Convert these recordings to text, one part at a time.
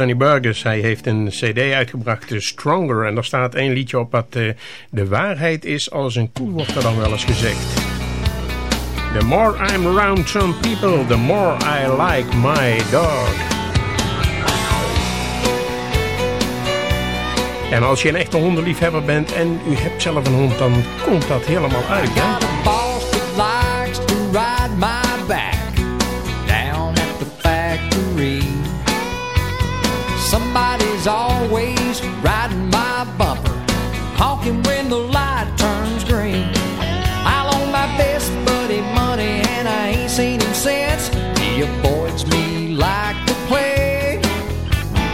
Sonny Burgess. Hij heeft een cd uitgebracht, Stronger. En daar staat één liedje op wat uh, de waarheid is als een koe, wordt er dan wel eens gezegd. The more I'm around some people, the more I like my dog. En als je een echte hondenliefhebber bent en u hebt zelf een hond, dan komt dat helemaal uit. Hè? Somebody's always riding my bumper, honking when the light turns green. I loan my best buddy money and I ain't seen him since. He avoids me like the plague.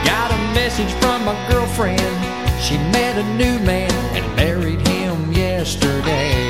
Got a message from my girlfriend. She met a new man and married him yesterday.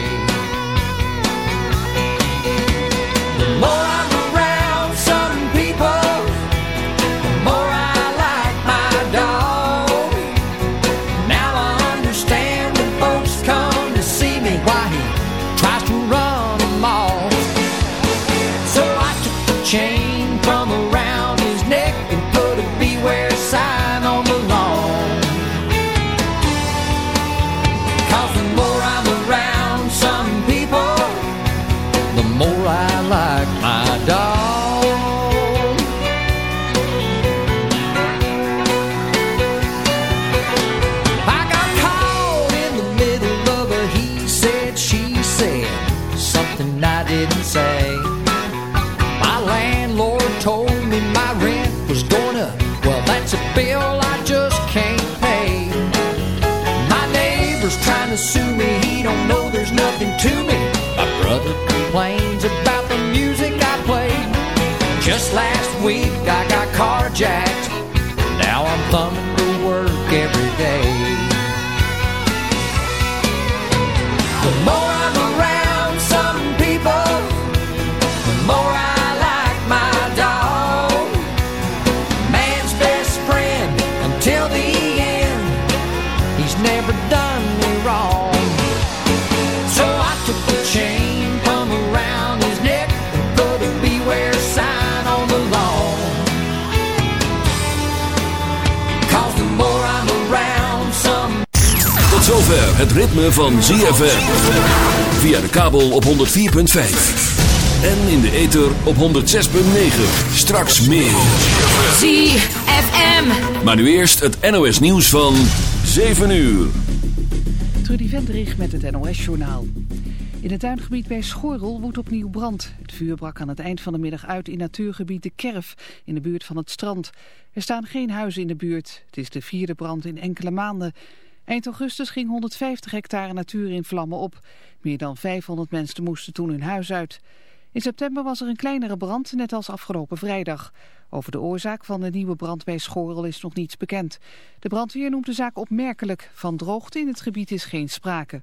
Het ritme van ZFM. Via de kabel op 104.5. En in de ether op 106.9. Straks meer. ZFM. Maar nu eerst het NOS nieuws van 7 uur. Trudy Vendrich met het NOS-journaal. In het tuingebied bij Schorrel woedt opnieuw brand. Het vuur brak aan het eind van de middag uit in natuurgebied De Kerf, in de buurt van het strand. Er staan geen huizen in de buurt. Het is de vierde brand in enkele maanden. Eind augustus ging 150 hectare natuur in vlammen op. Meer dan 500 mensen moesten toen hun huis uit. In september was er een kleinere brand, net als afgelopen vrijdag. Over de oorzaak van de nieuwe brand bij Schorel is nog niets bekend. De brandweer noemt de zaak opmerkelijk. Van droogte in het gebied is geen sprake.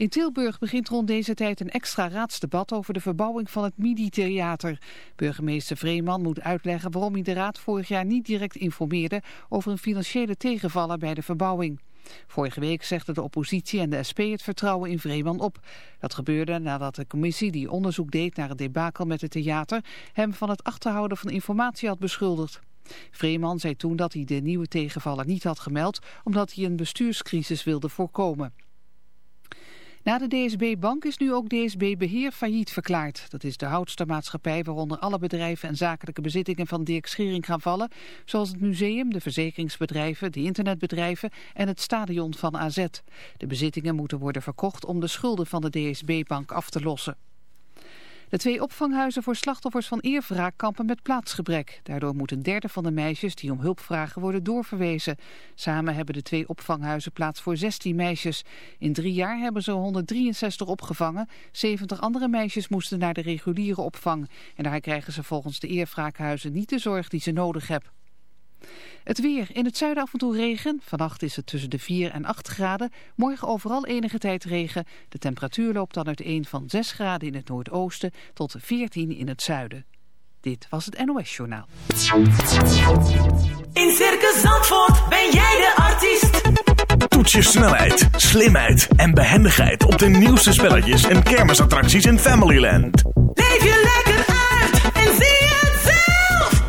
In Tilburg begint rond deze tijd een extra raadsdebat over de verbouwing van het Midi-theater. Burgemeester Vreeman moet uitleggen waarom hij de raad vorig jaar niet direct informeerde over een financiële tegenvaller bij de verbouwing. Vorige week zegden de oppositie en de SP het vertrouwen in Vreeman op. Dat gebeurde nadat de commissie die onderzoek deed naar het debakel met het theater hem van het achterhouden van informatie had beschuldigd. Vreeman zei toen dat hij de nieuwe tegenvaller niet had gemeld omdat hij een bestuurscrisis wilde voorkomen. Na de DSB-bank is nu ook DSB Beheer failliet verklaard. Dat is de houdste maatschappij waaronder alle bedrijven en zakelijke bezittingen van Dirk Schering gaan vallen. Zoals het museum, de verzekeringsbedrijven, de internetbedrijven en het stadion van AZ. De bezittingen moeten worden verkocht om de schulden van de DSB-bank af te lossen. De twee opvanghuizen voor slachtoffers van eerwraak kampen met plaatsgebrek. Daardoor moet een derde van de meisjes die om hulp vragen worden doorverwezen. Samen hebben de twee opvanghuizen plaats voor 16 meisjes. In drie jaar hebben ze 163 opgevangen. 70 andere meisjes moesten naar de reguliere opvang. En daar krijgen ze volgens de eerwraakhuizen niet de zorg die ze nodig hebben. Het weer. In het zuiden af en toe regen. Vannacht is het tussen de 4 en 8 graden. Morgen overal enige tijd regen. De temperatuur loopt dan uiteen van 6 graden in het noordoosten tot 14 in het zuiden. Dit was het NOS Journaal. In Circus Zandvoort ben jij de artiest. Toets je snelheid, slimheid en behendigheid op de nieuwste spelletjes en kermisattracties in Familyland. Leef je lekker uit en zie het zelf.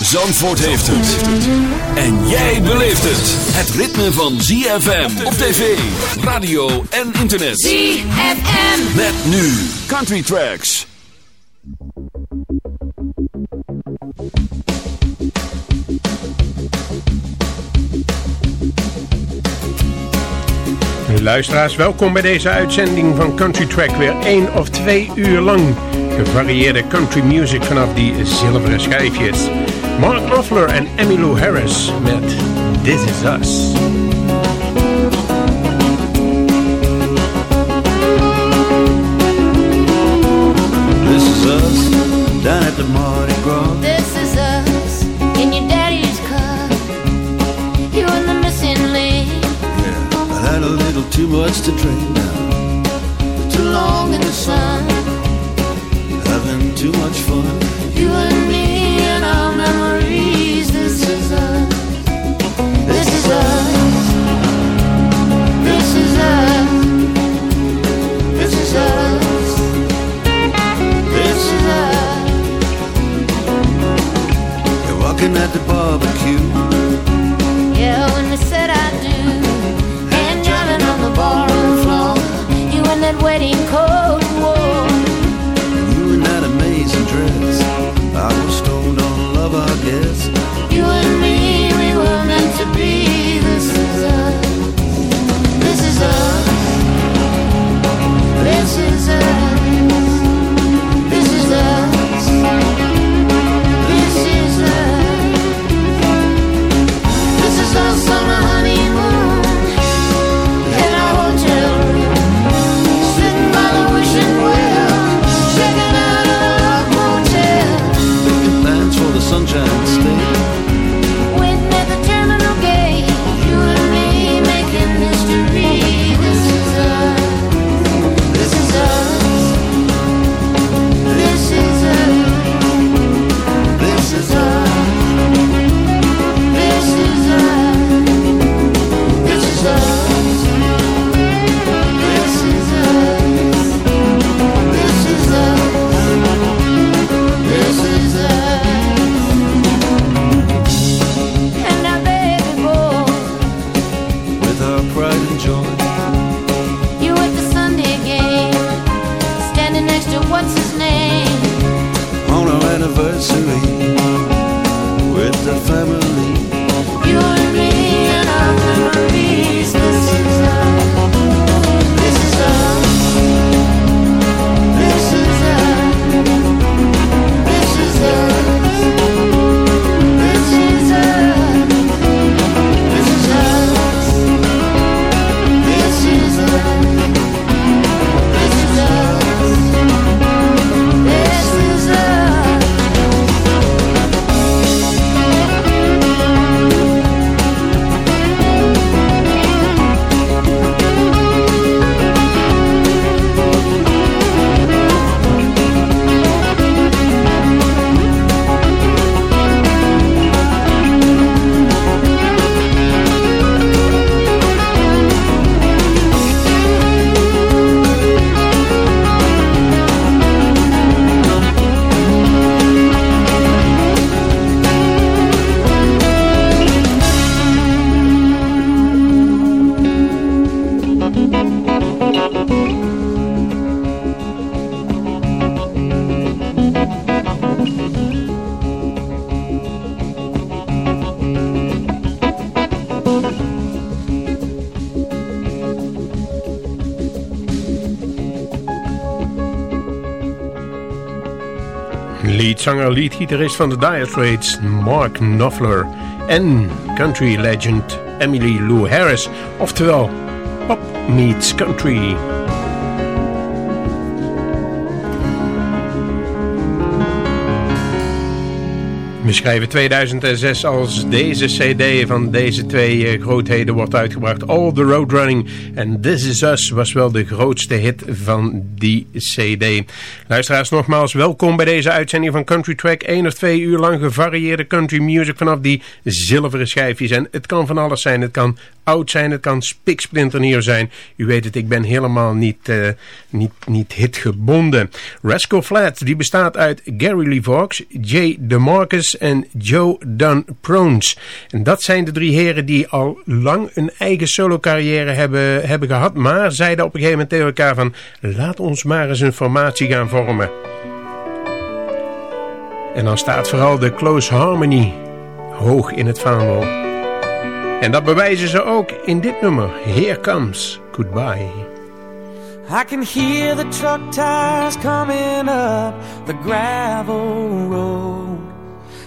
Zandvoort heeft het. En jij beleeft het. Het ritme van ZFM op tv, radio en internet. ZFM. Met nu Country Tracks. Luisteraars, welkom bij deze uitzending van Country Track. Weer één of twee uur lang gevarieerde country music vanaf die zilveren schijfjes. Mark Knopfler en Emmylou Harris met This Is Us. This is us down at the Mardi Gras. This is us in your daddy's car. You and the missing link. Yeah, I had a little too much to drink now. Too long in the sun. At the barbecue. Leadzanger, leadgitarist van de Dire Straits, Mark Knopfler. En country legend Emily Lou Harris. Oftewel, pop meets country. We schrijven 2006 als deze cd van deze twee eh, grootheden wordt uitgebracht. All the Road Running en This Is Us was wel de grootste hit van die cd. Luisteraars nogmaals, welkom bij deze uitzending van Country Track. 1 of 2 uur lang gevarieerde country music vanaf die zilveren schijfjes. En het kan van alles zijn. Het kan oud zijn, het kan spiksplinternieuw zijn. U weet het, ik ben helemaal niet, uh, niet, niet hitgebonden. Rascal Flatts, die bestaat uit Gary Lee Vaux, Jay DeMarcus en Joe Dunn Prones. En dat zijn de drie heren die al lang een eigen solo carrière hebben, hebben gehad. Maar zeiden op een gegeven moment tegen elkaar van... laat ons maar eens een formatie gaan vormen. En dan staat vooral de Close Harmony hoog in het vaandel. En dat bewijzen ze ook in dit nummer. Here Comes Goodbye. I can hear the truck tires coming up the gravel road.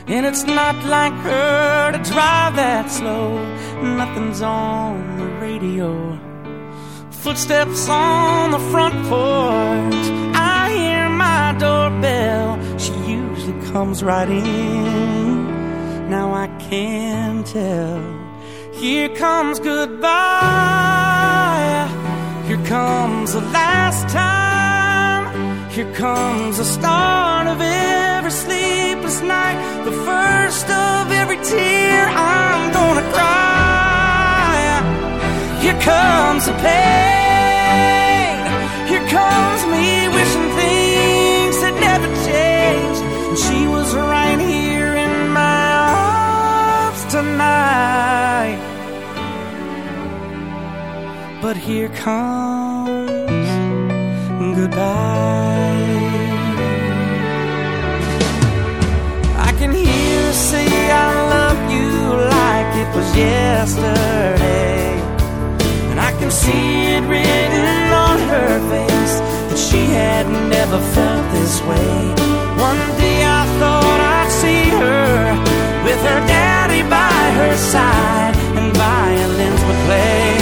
And it's not like her to drive that slow. Nothing's on the radio. Footsteps on the front porch. I hear my doorbell. She usually comes right in. Now I can tell. Here comes goodbye. Here comes the last time. Here comes the start of every sleepless night. The first of every tear I'm gonna cry. Here comes the pain. Here comes me wishing things had never changed. And she was right here in my arms tonight. But here comes goodbye. I can hear her say I love you like it was yesterday. See it written on her face that she had never felt this way. One day I thought I'd see her with her daddy by her side and violins would play.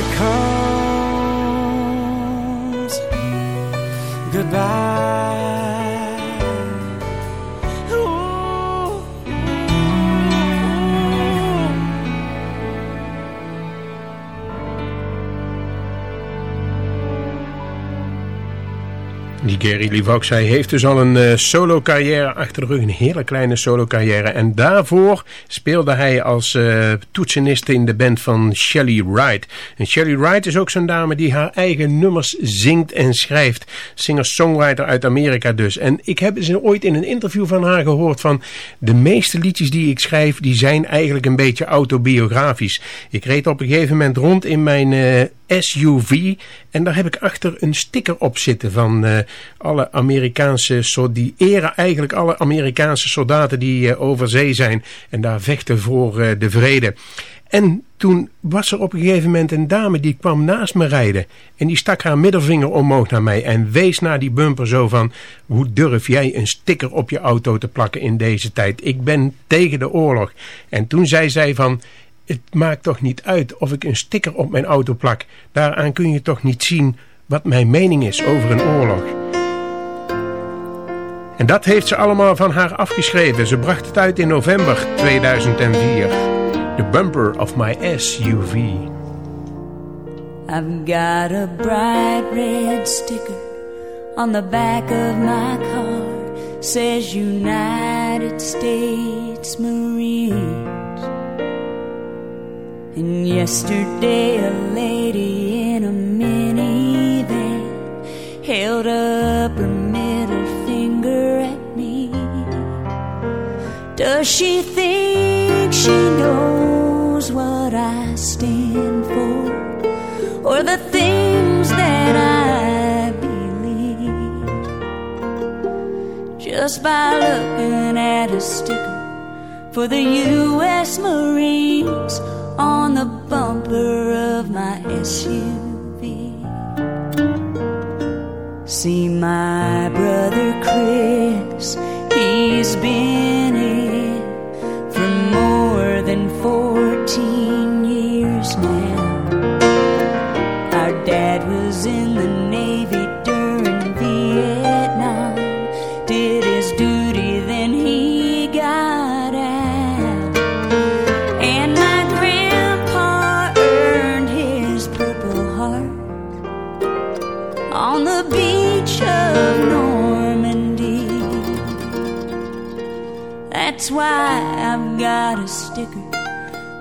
it comes. Goodbye. Gary Vox, hij heeft dus al een uh, solo carrière achter de rug, een hele kleine solo carrière. En daarvoor speelde hij als uh, toetsenist in de band van Shelly Wright. En Shelly Wright is ook zo'n dame die haar eigen nummers zingt en schrijft. Singer-songwriter uit Amerika dus. En ik heb ze ooit in een interview van haar gehoord van... de meeste liedjes die ik schrijf, die zijn eigenlijk een beetje autobiografisch. Ik reed op een gegeven moment rond in mijn... Uh, SUV. En daar heb ik achter een sticker op zitten van alle Amerikaanse, die eren eigenlijk alle Amerikaanse soldaten die uh, over zee zijn en daar vechten voor uh, de vrede. En toen was er op een gegeven moment een dame die kwam naast me rijden. En die stak haar middelvinger omhoog naar mij en wees naar die bumper zo van... Hoe durf jij een sticker op je auto te plakken in deze tijd? Ik ben tegen de oorlog. En toen zei zij van het maakt toch niet uit of ik een sticker op mijn auto plak. Daaraan kun je toch niet zien wat mijn mening is over een oorlog. En dat heeft ze allemaal van haar afgeschreven. Ze bracht het uit in november 2004. The Bumper of My SUV. I've got a bright red sticker on the back of my car. Says United States Marine. And yesterday a lady held up her middle finger at me. Does she think she knows what I stand for? Or the things that I believe? Just by looking at a sticker for the U.S. Marines on the bumper of my SUV. See my got a sticker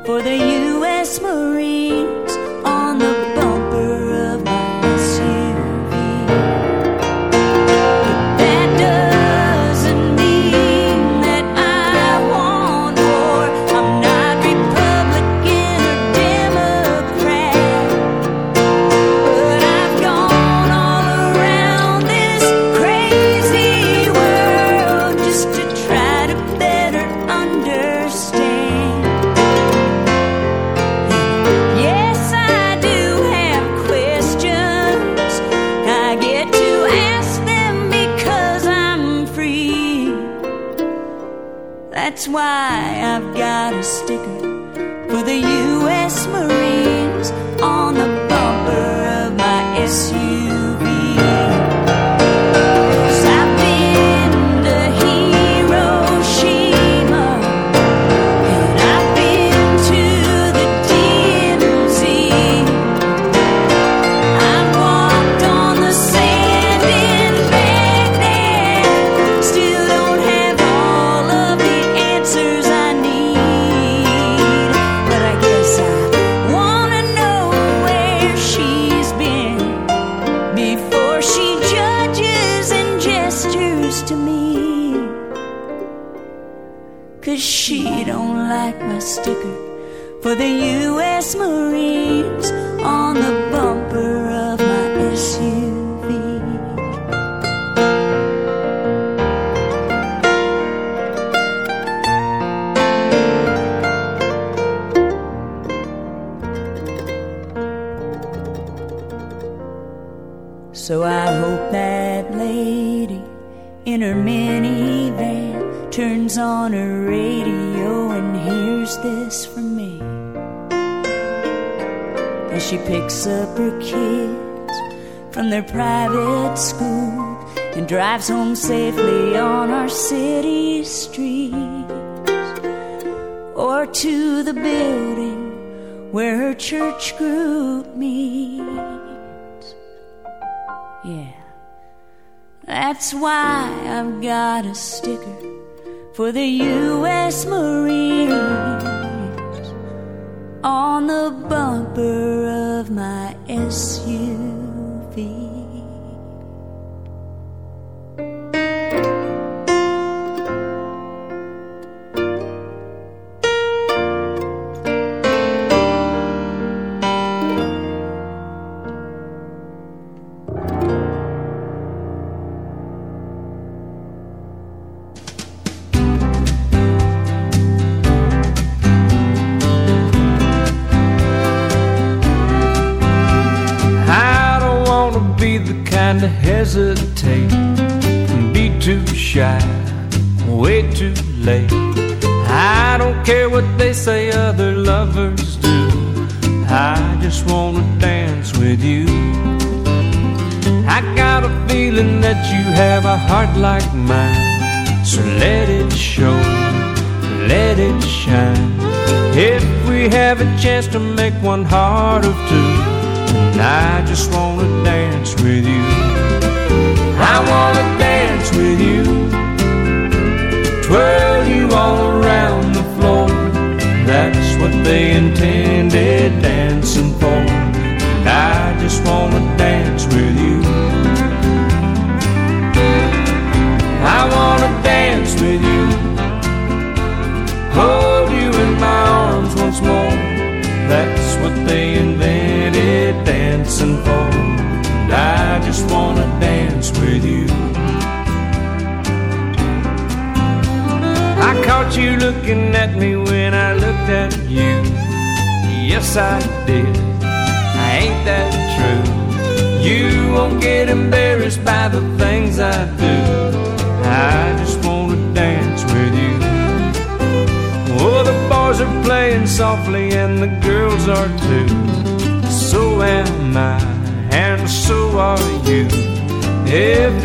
for the U.S. Marines home safely on our city streets or to the building where her church group meets. Yeah, that's why I've got a sticker for the U.S. Marines on the bumper of my SUV.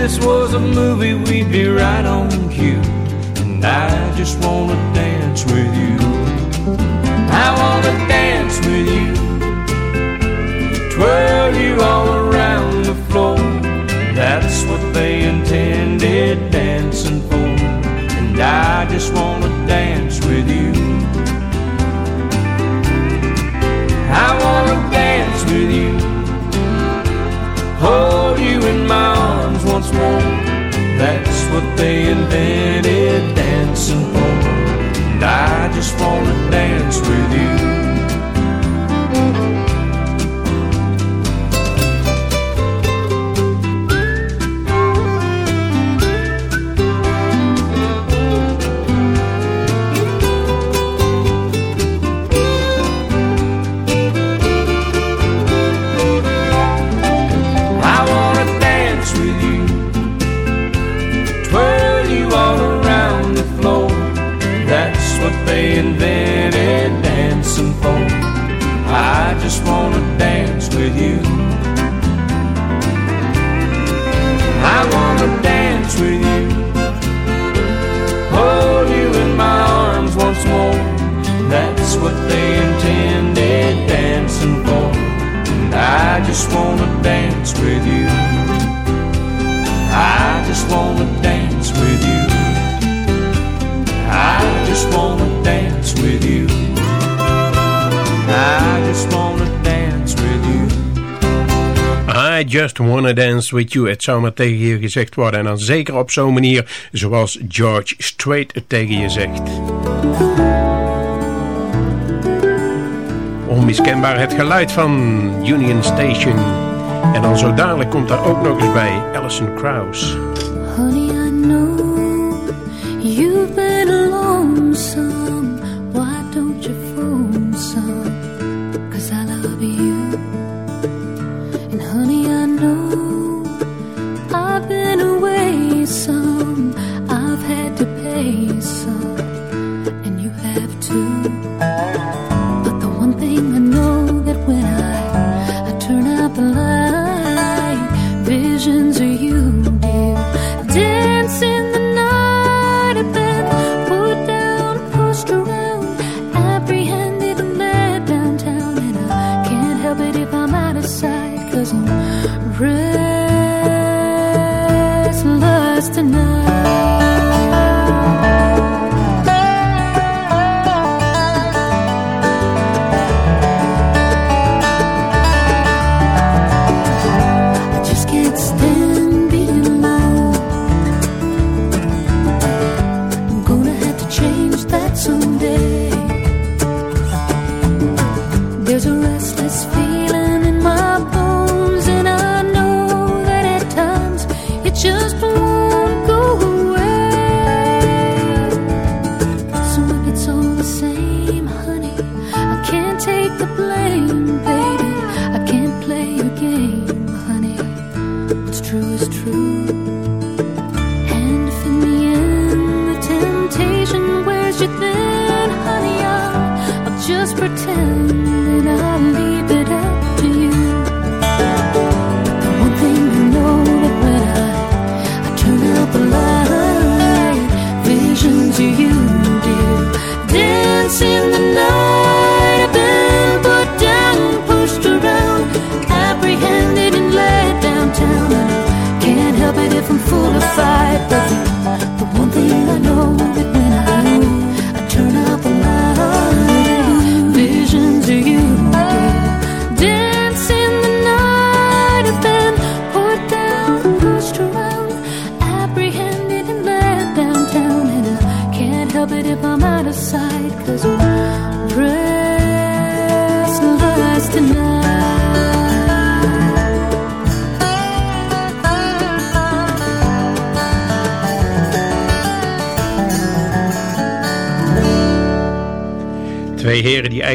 this was a movie, we'd be right on cue. And I just wanna dance with you. I wanna dance with you. Twirl you all around the floor. That's what they intended dancing for. And I just wanna dance with you. what they invented dancing for. And I just wanna dance with you. with you. I just wanna dance with you. I just wanna dance with you. I just wanna dance with you. I just wanna dance with you. Het zou maar tegen je gezegd worden. En dan zeker op zo'n manier zoals George Strait het tegen je zegt. Onmiskenbaar het geluid van Union Station. En dan zo dadelijk komt daar ook nog eens bij Alison Krauss.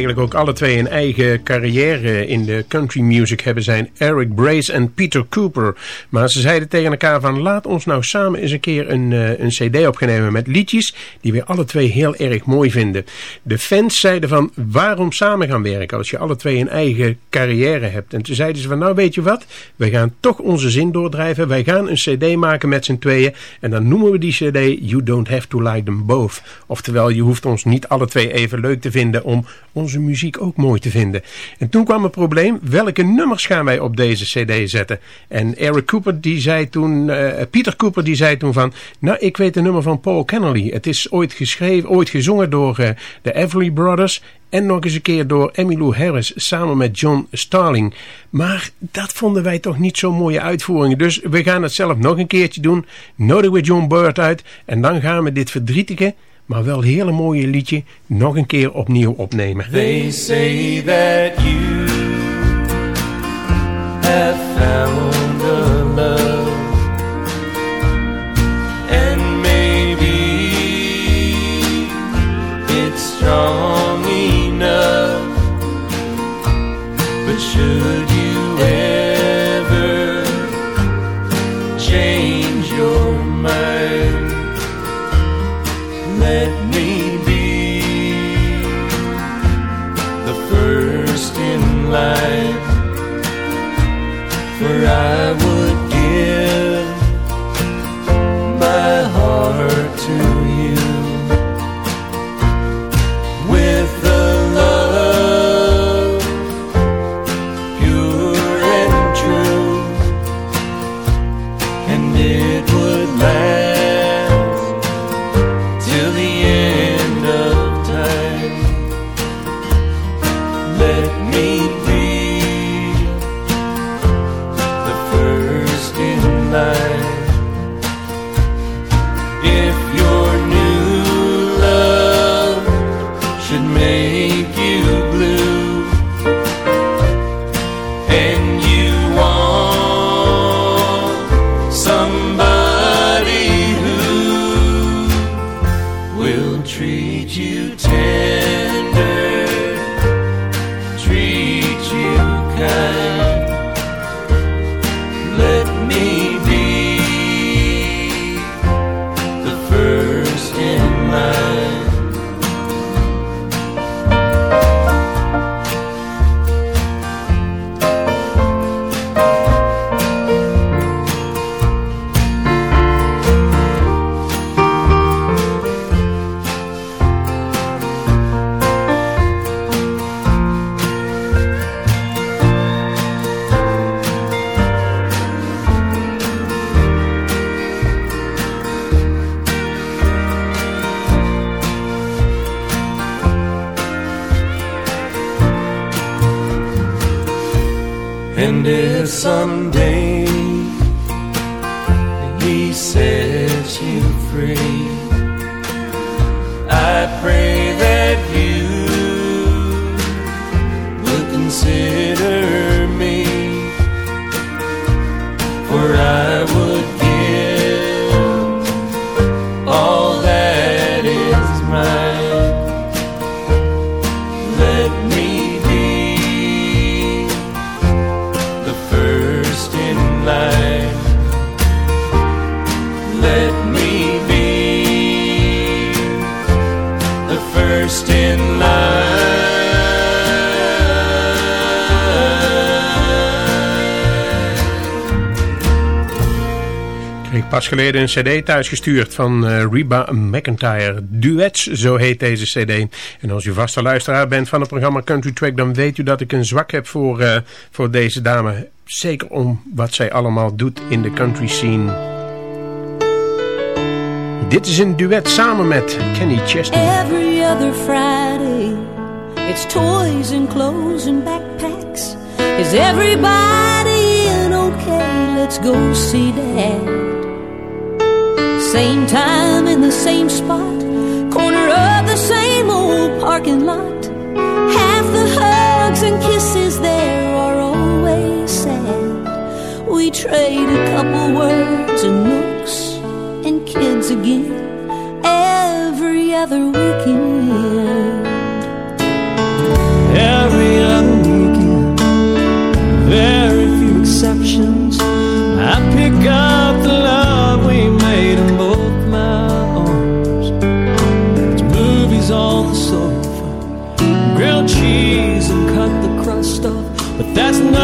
Eigenlijk ook alle twee een eigen carrière in de country music hebben zijn Eric Brace en Peter Cooper. Maar ze zeiden tegen elkaar van laat ons nou samen eens een keer een, eh, een cd opnemen met liedjes die we alle twee heel erg mooi vinden. De fans zeiden van waarom samen gaan werken als je alle twee een eigen carrière hebt. En toen zeiden ze van nou weet je wat, wij gaan toch onze zin doordrijven. Wij gaan een cd maken met z'n tweeën en dan noemen we die cd You Don't Have To Like Them Both. Oftewel je hoeft ons niet alle twee even leuk te vinden om muziek ook mooi te vinden. En toen kwam het probleem, welke nummers gaan wij op deze cd zetten? En Eric Cooper die zei toen, eh, Peter Cooper die zei toen van, nou ik weet een nummer van Paul Kennelly. Het is ooit geschreven, ooit gezongen door eh, de Everly Brothers en nog eens een keer door Emmylou Harris samen met John Starling. Maar dat vonden wij toch niet zo'n mooie uitvoering. Dus we gaan het zelf nog een keertje doen. Nodigen we John Bird uit en dan gaan we dit verdrietige maar wel hele mooie liedje nog een keer opnieuw opnemen. Say that you een cd thuisgestuurd van eh, Reba McIntyre. Duets, zo heet deze cd. En als u vaste luisteraar bent van het programma Country Track... dan weet u dat ik een zwak heb voor, eh, voor deze dame. Zeker om wat zij allemaal doet in de country scene. Dit is een duet samen met Kenny Chesney. Every other Friday, it's toys and clothes and backpacks. Is everybody in okay? Let's go see Dad. Same time in the same spot, corner of the same old parking lot. Half the hugs and kisses there are always sad. We trade a couple words and looks and kids again every other weekend.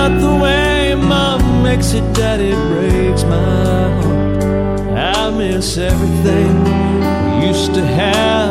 Not the way mom makes it, daddy breaks my heart. I miss everything we used to have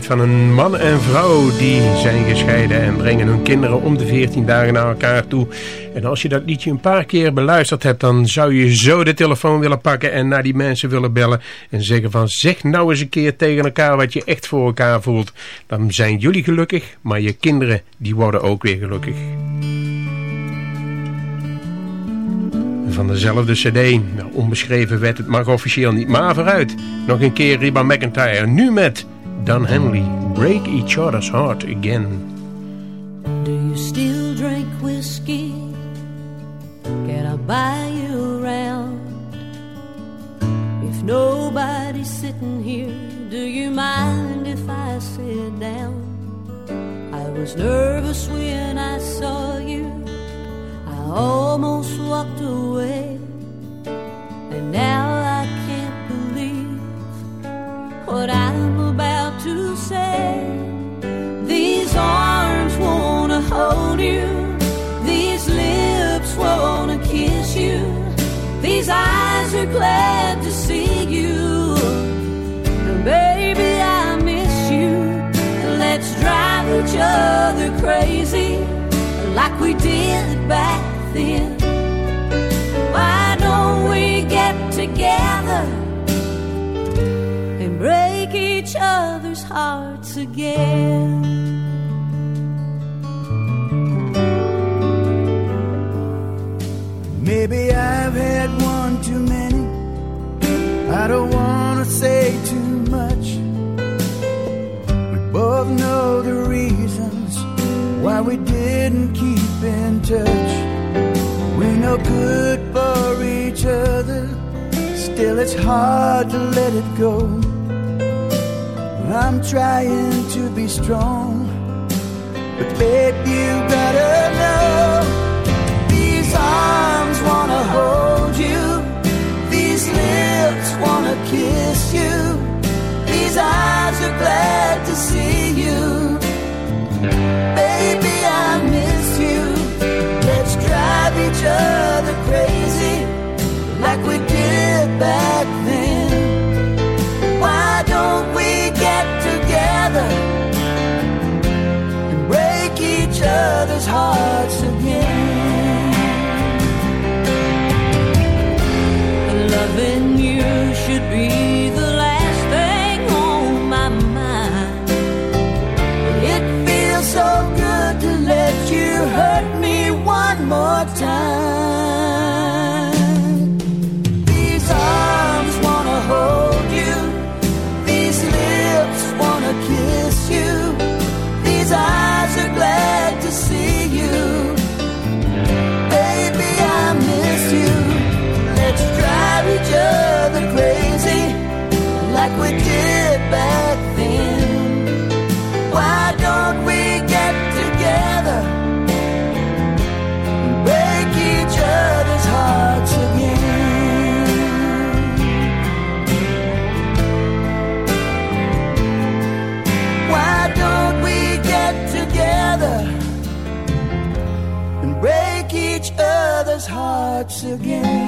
Van een man en vrouw die zijn gescheiden en brengen hun kinderen om de 14 dagen naar elkaar toe. En als je dat liedje een paar keer beluisterd hebt, dan zou je zo de telefoon willen pakken en naar die mensen willen bellen. En zeggen van zeg nou eens een keer tegen elkaar wat je echt voor elkaar voelt. Dan zijn jullie gelukkig, maar je kinderen die worden ook weer gelukkig. Van dezelfde cd, nou, onbeschreven werd het mag officieel niet, maar vooruit. Nog een keer Reba McIntyre, nu met Dunhanley break each other's heart again. Do you still drink whiskey? Can I buy you around? If nobody's sitting here, do you mind if I sit down? I was nervous when I saw you. I almost walked away. And now I can't believe what I'm about to say. These arms wanna hold you, these lips wanna kiss you, these eyes are glad to see you. And baby, I miss you. Let's drive each other crazy like we did back then. Why don't we get together? each other's hearts again. Maybe I've had one too many. I don't want to say too much. We both know the reasons why we didn't keep in touch. We're no good for each other. Still, it's hard to let it go. I'm trying to be strong, but babe, you got. again.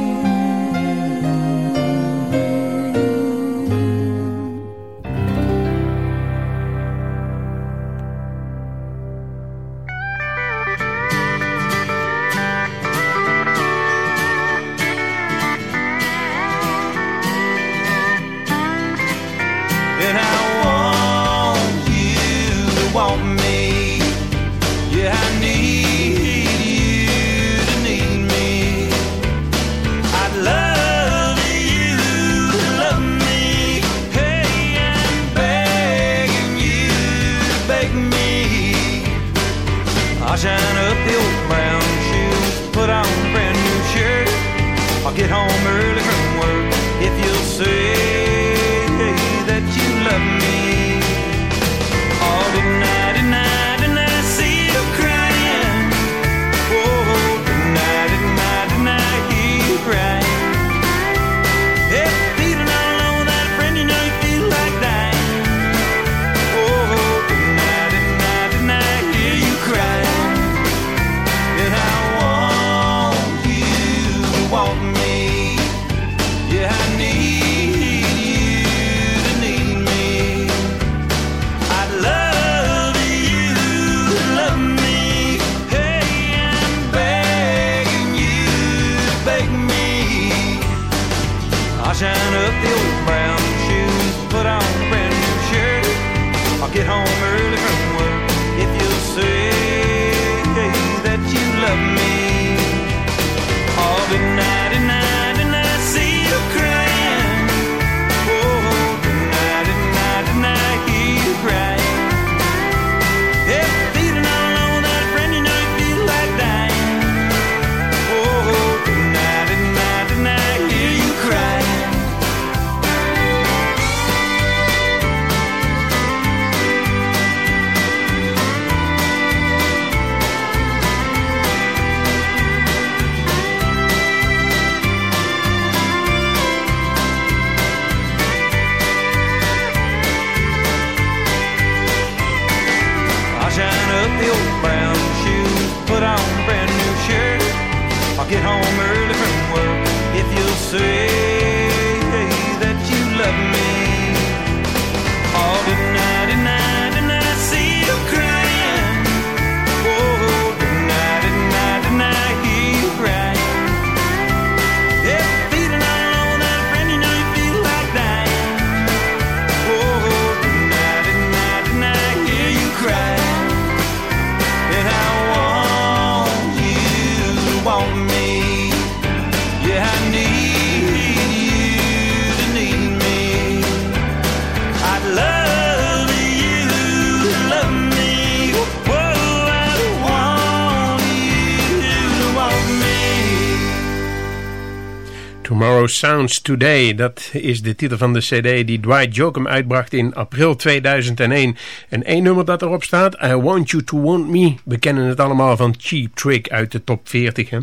Sounds Today, dat is de titel van de cd die Dwight Jokum uitbracht in april 2001. En één nummer dat erop staat, I Want You To Want Me. We kennen het allemaal van Cheap Trick uit de top 40. Hè?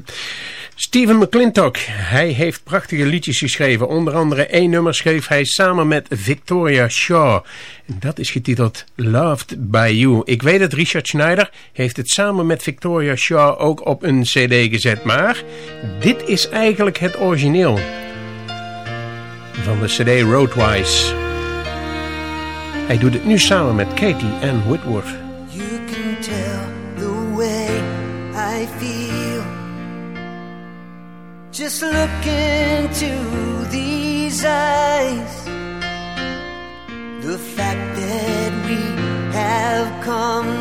Steven McClintock, hij heeft prachtige liedjes geschreven. Onder andere één nummer schreef hij samen met Victoria Shaw. En dat is getiteld Loved By You. Ik weet dat Richard Schneider heeft het samen met Victoria Shaw ook op een cd gezet. Maar dit is eigenlijk het origineel van de cd Roadwise. Hij doet het nu samen met Katie Ann Whitworth. You can tell the way I feel. Just look into these eyes. The fact that we have come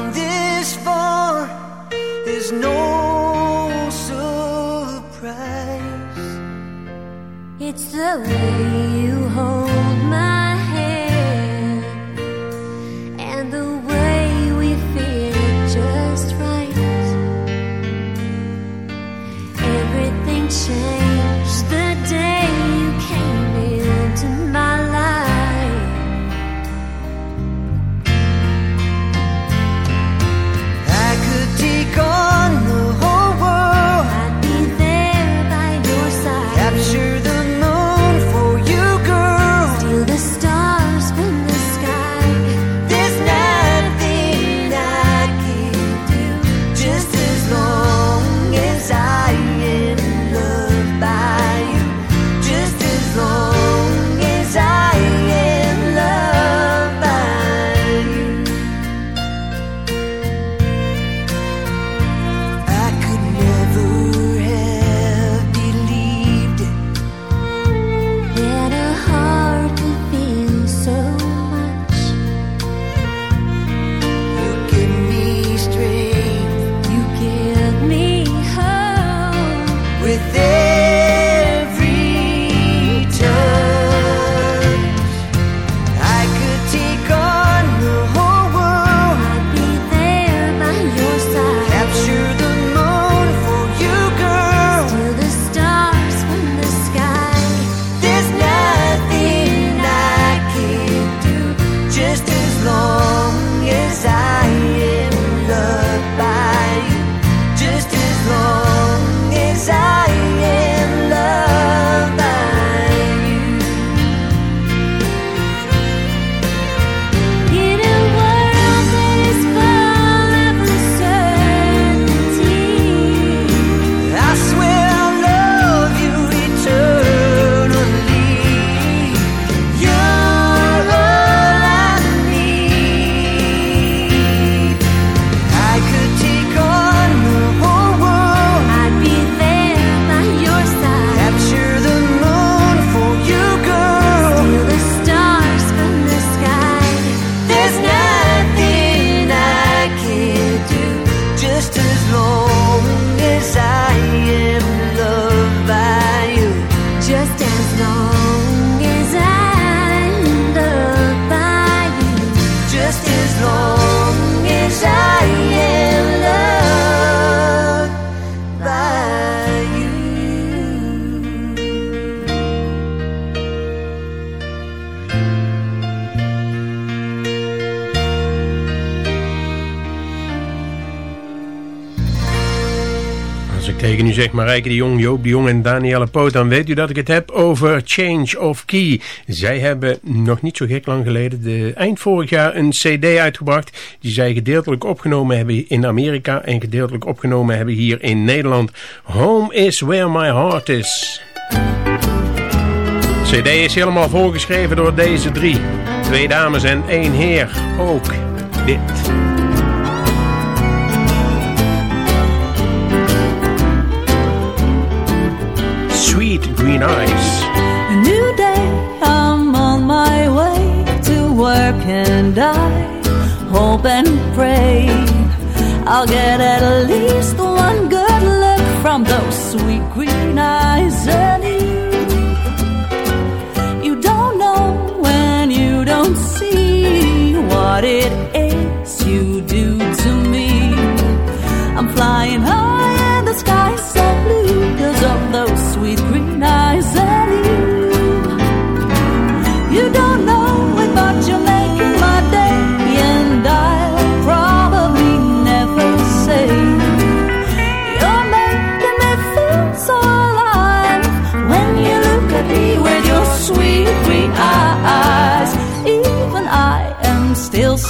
It's the way you hold my De Jong, Joop de Jong en Danielle Poot... dan weet u dat ik het heb over Change of Key. Zij hebben nog niet zo gek lang geleden... De, eind vorig jaar een cd uitgebracht... die zij gedeeltelijk opgenomen hebben in Amerika... en gedeeltelijk opgenomen hebben hier in Nederland. Home is where my heart is. cd is helemaal volgeschreven door deze drie. Twee dames en één heer. Ook dit. Sweet Green Eyes. A new day, I'm on my way to work, and I hope and pray I'll get at least one good look from those sweet green eyes and you. You don't know when you don't see what it is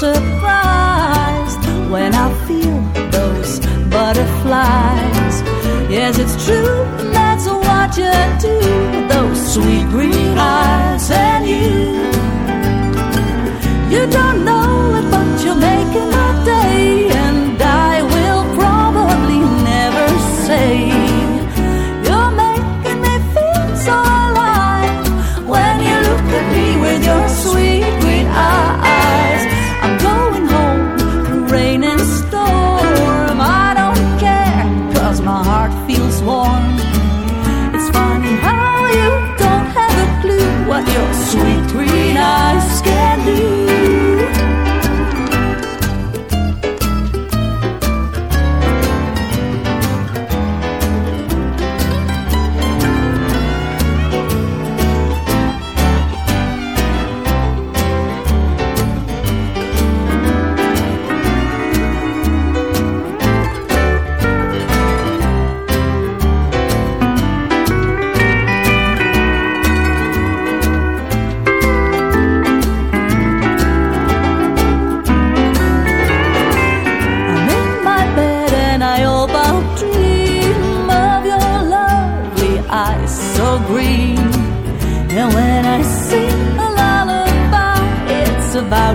surprised when I feel those butterflies. Yes, it's true, that's what you do. with Those sweet green eyes and you.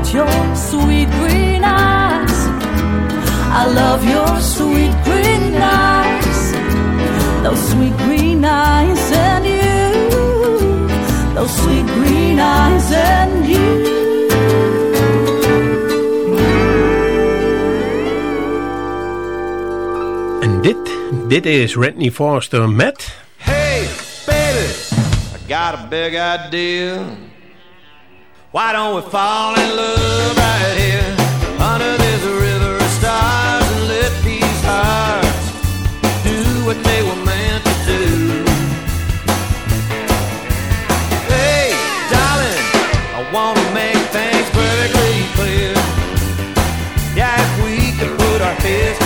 about your sweet green eyes. I love your sweet green eyes, those sweet green eyes and you, those sweet green eyes and you. And dit, dit is Randy Forster met... Hey, baby, I got a big idea. Why don't we fall in love right here under this river of stars and let these hearts do what they were meant to do? Hey, darling, I want to make things perfectly clear. Yeah, if we could put our heads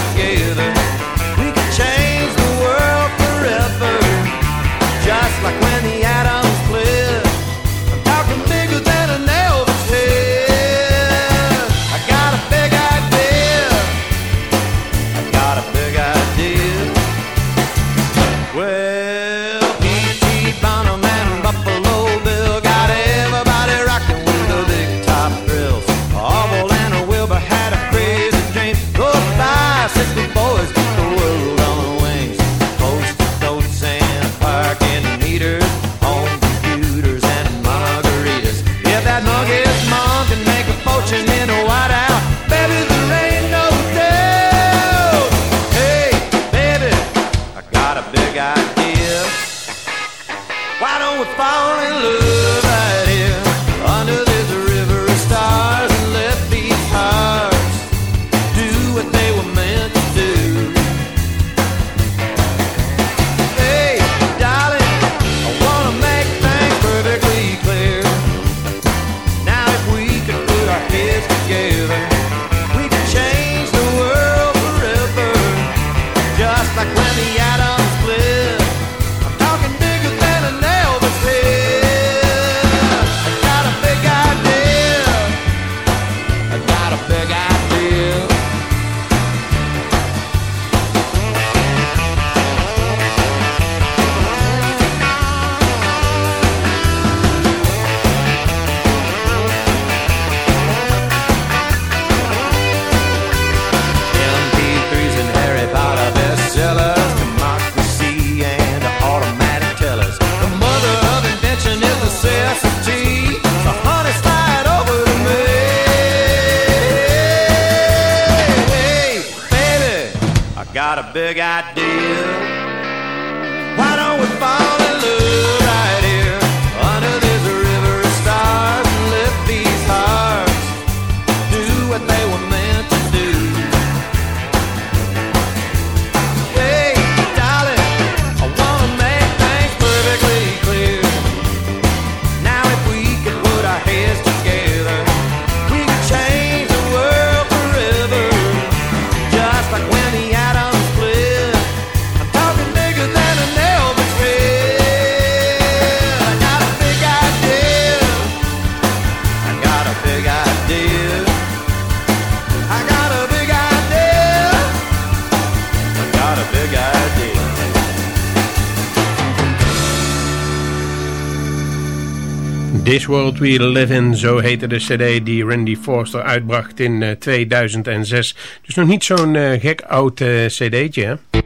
This World We Live In, zo heette de cd die Randy Forster uitbracht in eh, 2006. Dus nog niet zo'n eh, gek oud eh, cd'tje, hè?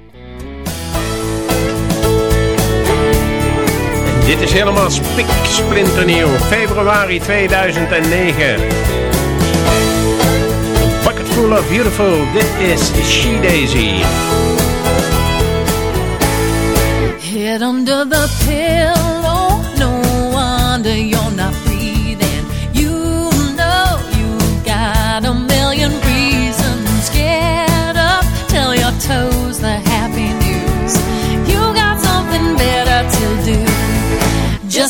Dit is helemaal spik splinternieuw, februari 2009. A bucket full of beautiful, dit is She Daisy. Head under the pillow,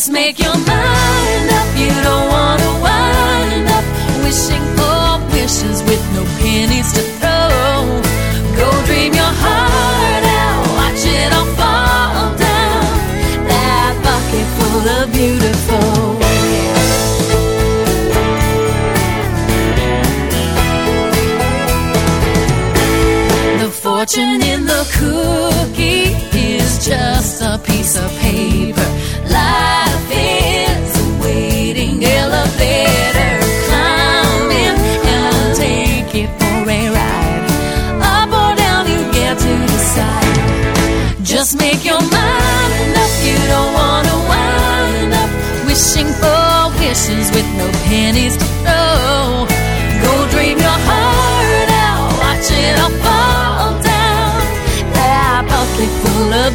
Just make your mind up, you don't wanna wind up wishing for wishes with no pennies to throw. Go dream your heart out, watch it all fall down. That bucket full of beautiful. The fortune in the cookie just a piece of paper. Life is a waiting elevator. Climb in and take it for a ride. Up or down, you get to decide. Just make your mind up. You don't wanna wind up wishing for wishes with no pennies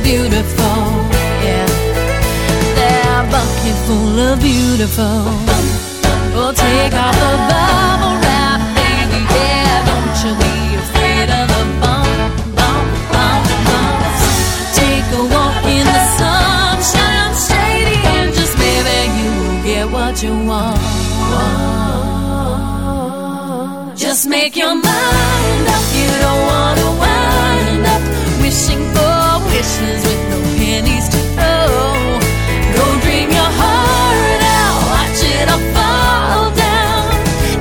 beautiful, yeah. That bucket full of beautiful. Oh, take off the bubble wrap, baby, yeah. Don't you be afraid of the bump, bump, bump, bumps. Take a walk in the sunshine, shady, and just maybe you will get what you want. Just make your mind up. You don't wanna wishing with no pennies to throw. Go dream your heart out, watch it all fall down.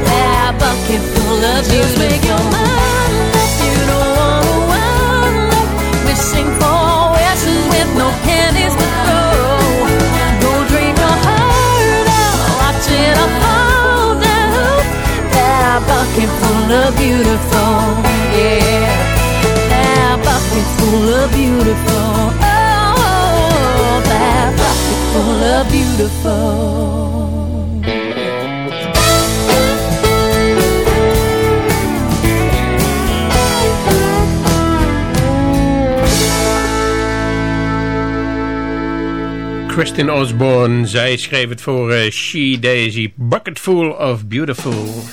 That bucket full of Just make your mind up. You don't wanna wind up wishing for with no pennies to throw. Go dream your heart out, watch it all fall down. That bucket full of beautiful, yeah. That bucket full of beautiful, oh, that bucket full of beautiful. Kristin Osborne, zij schreef het voor eh, She Daisy, Bucket Full of Beautiful.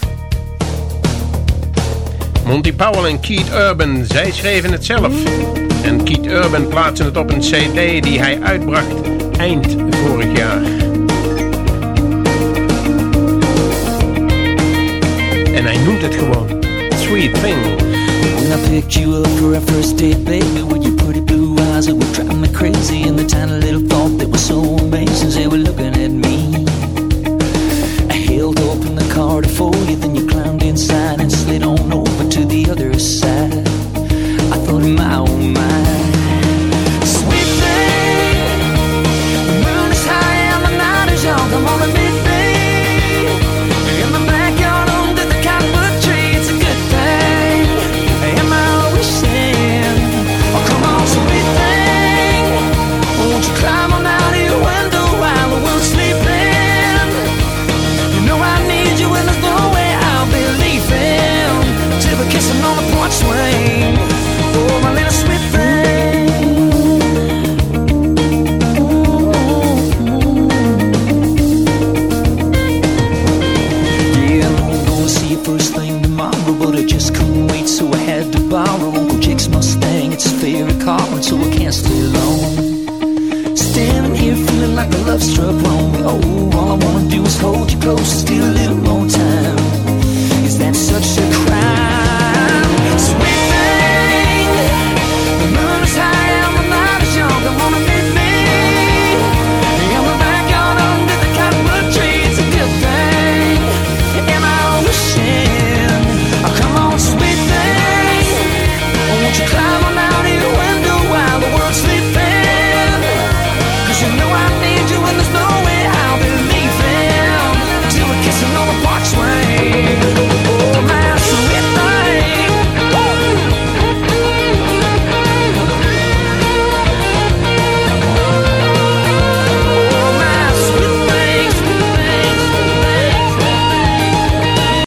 Monty Powell en Keith Urban, zij schreven het zelf. En Keith Urban plaatste het op een cd die hij uitbracht eind vorig jaar. En hij noemt het gewoon Sweet Thing. When I picked you up for our first date, baby, with your pretty blue eyes that would drive me crazy, and the tiny little thought that was so amazing,